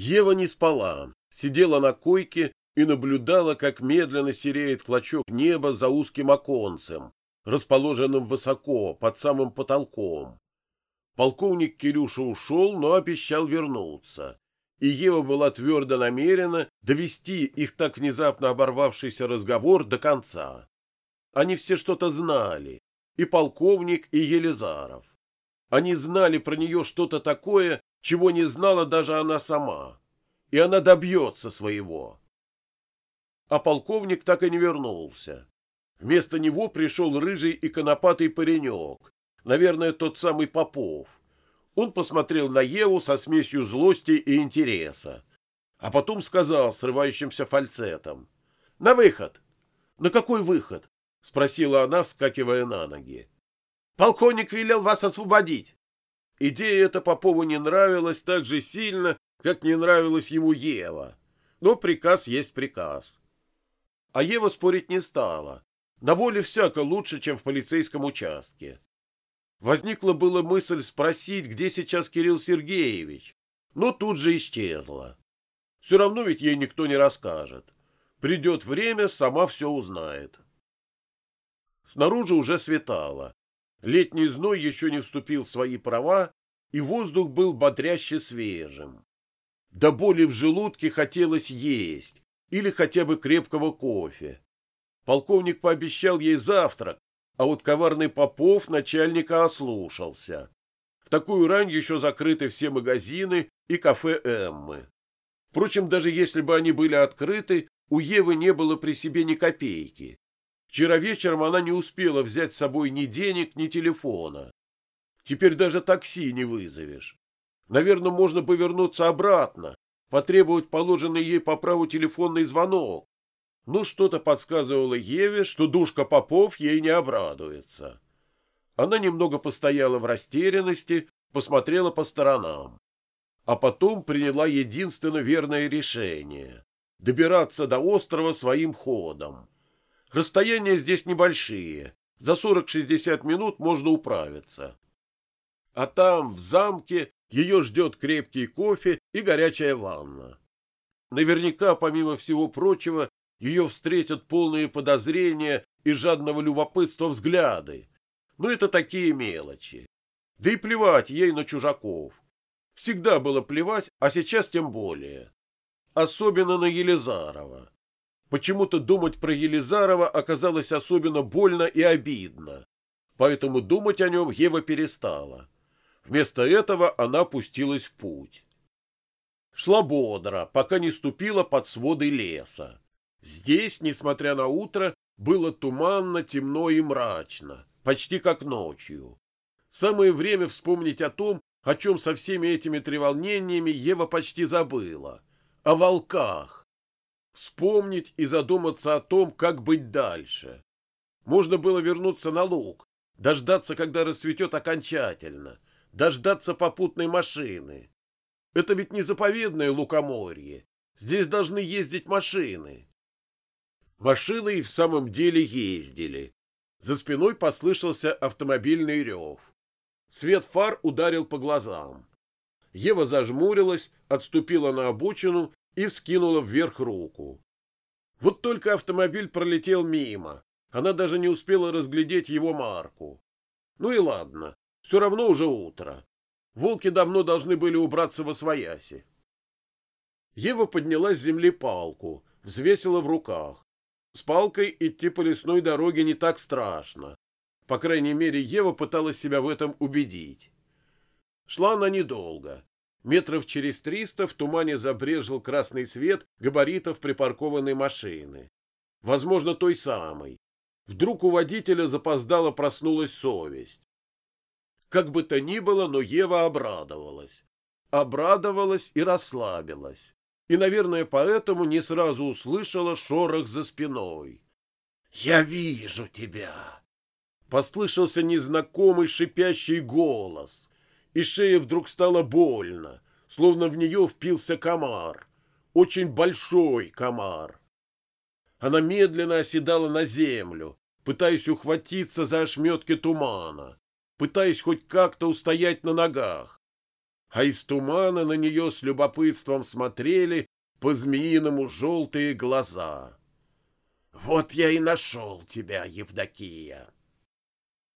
Ева не спала, сидела на койке и наблюдала, как медленно сереет клочок неба за узким оконцем, расположенным высоко, под самым потолком. Полковник Кирюша ушел, но обещал вернуться, и Ева была твердо намерена довести их так внезапно оборвавшийся разговор до конца. Они все что-то знали, и полковник, и Елизаров. Они знали про нее что-то такое, чего не знала даже она сама, и она добьется своего. А полковник так и не вернулся. Вместо него пришел рыжий и конопатый паренек, наверное, тот самый Попов. Он посмотрел на Еву со смесью злости и интереса, а потом сказал срывающимся фальцетом. — На выход! — На какой выход? — спросила она, вскакивая на ноги. — Полковник велел вас освободить. Идея эта Попову не нравилась так же сильно, как не нравилась ему Ева. Но приказ есть приказ. А Ева спорить не стала. На воле всяко лучше, чем в полицейском участке. Возникла была мысль спросить, где сейчас Кирилл Сергеевич, но тут же исчезла. Все равно ведь ей никто не расскажет. Придет время, сама все узнает. Снаружи уже светало. Летний зной еще не вступил в свои права, и воздух был бодряще свежим. До боли в желудке хотелось есть или хотя бы крепкого кофе. Полковник пообещал ей завтрак, а вот коварный Попов начальника ослушался. В такую рань еще закрыты все магазины и кафе Эммы. Впрочем, даже если бы они были открыты, у Евы не было при себе ни копейки. Вчера вечером она не успела взять с собой ни денег, ни телефона. Теперь даже такси не вызовешь. Наверное, можно повернуться обратно, потребовать положенный ей по праву телефонный звонок. Ну, что-то подсказывало Еве, что душка Попов ей не обрадуется. Она немного постояла в растерянности, посмотрела по сторонам. А потом приняла единственно верное решение — добираться до острова своим ходом. Расстояния здесь небольшие. За 40-60 минут можно управиться. А там, в замке, ее ждет крепкий кофе и горячая ванна. Наверняка, помимо всего прочего, ее встретят полные подозрения и жадного любопытства взгляды. Но это такие мелочи. Да и плевать ей на чужаков. Всегда было плевать, а сейчас тем более. Особенно на Елизарова. Почему-то думать про Елизарова оказалось особенно больно и обидно, поэтому думать о нем Ева перестала. Вместо этого она пустилась в путь. Шла бодро, пока не ступила под своды леса. Здесь, несмотря на утро, было туманно, темно и мрачно, почти как ночью. Самое время вспомнить о том, о чем со всеми этими треволнениями Ева почти забыла. О волках вспомнить и задуматься о том, как быть дальше. Можно было вернуться на луг, дождаться, когда расцветет окончательно, дождаться попутной машины. Это ведь не заповедное лукоморье. Здесь должны ездить машины. Машины и в самом деле ездили. За спиной послышался автомобильный рев. Свет фар ударил по глазам. Ева зажмурилась, отступила на обочину и вскинула вверх руку. Вот только автомобиль пролетел мимо. Она даже не успела разглядеть его марку. Ну и ладно, все равно уже утро. Волки давно должны были убраться во свояси. Ева подняла с земли палку, взвесила в руках. С палкой идти по лесной дороге не так страшно. По крайней мере, Ева пыталась себя в этом убедить. Шла она недолго. Метров через триста в тумане забрежил красный свет габаритов припаркованной машины. Возможно, той самой. Вдруг у водителя запоздало проснулась совесть. Как бы то ни было, но Ева обрадовалась. Обрадовалась и расслабилась. И, наверное, поэтому не сразу услышала шорох за спиной. «Я вижу тебя!» Послышался незнакомый шипящий голос и шее вдруг стало больно, словно в нее впился комар. Очень большой комар. Она медленно оседала на землю, пытаясь ухватиться за ошметки тумана, пытаясь хоть как-то устоять на ногах. а из тумана на нее с любопытством смотрели по-змеиному желтые глаза. «Вот я и нашел тебя, Евдокия!»